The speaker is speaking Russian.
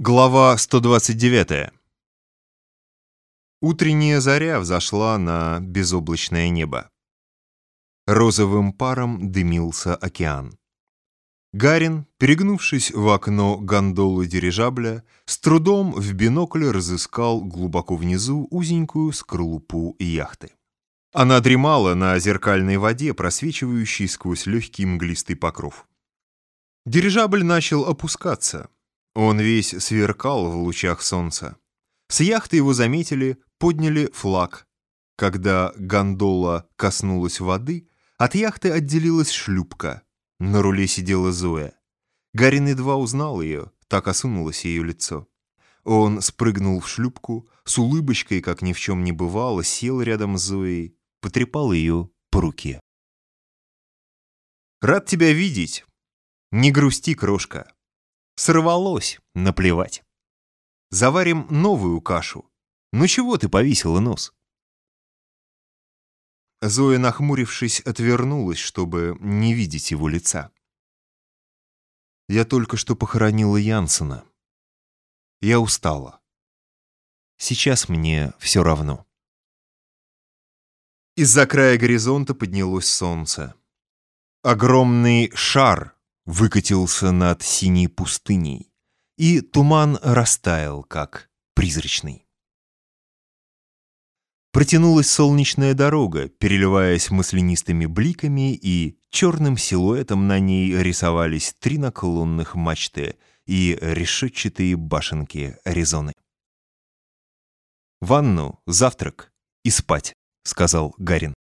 Глава 129. Утренняя заря взошла на безоблачное небо. Розовым паром дымился океан. Гарин, перегнувшись в окно гондолы дирижабля, с трудом в бинокль разыскал глубоко внизу узенькую скорлупу яхты. Она дремала на зеркальной воде, просвечивающей сквозь легкий мглистый покров. Дирижабль начал опускаться — он весь сверкал в лучах солнца. С яхты его заметили, подняли флаг. Когда гондола коснулась воды, от яхты отделилась шлюпка. На руле сидела Зоя. Гарин едва узнал ее, так осунулось ее лицо. Он спрыгнул в шлюпку, с улыбочкой, как ни в чем не бывало, сел рядом с Зоей, потрепал ее по руке. «Рад тебя видеть. Не грусти, крошка. Сорвалось, наплевать. Заварим новую кашу. Ну чего ты повесила нос? Зоя, нахмурившись, отвернулась, чтобы не видеть его лица. Я только что похоронила Янсена. Я устала. Сейчас мне все равно. Из-за края горизонта поднялось солнце. Огромный шар выкатился над синей пустыней, и туман растаял, как призрачный. Протянулась солнечная дорога, переливаясь маслянистыми бликами, и черным силуэтом на ней рисовались три наклонных мачты и решетчатые башенки Аризоны. «Ванну, завтрак и спать», — сказал Гарин.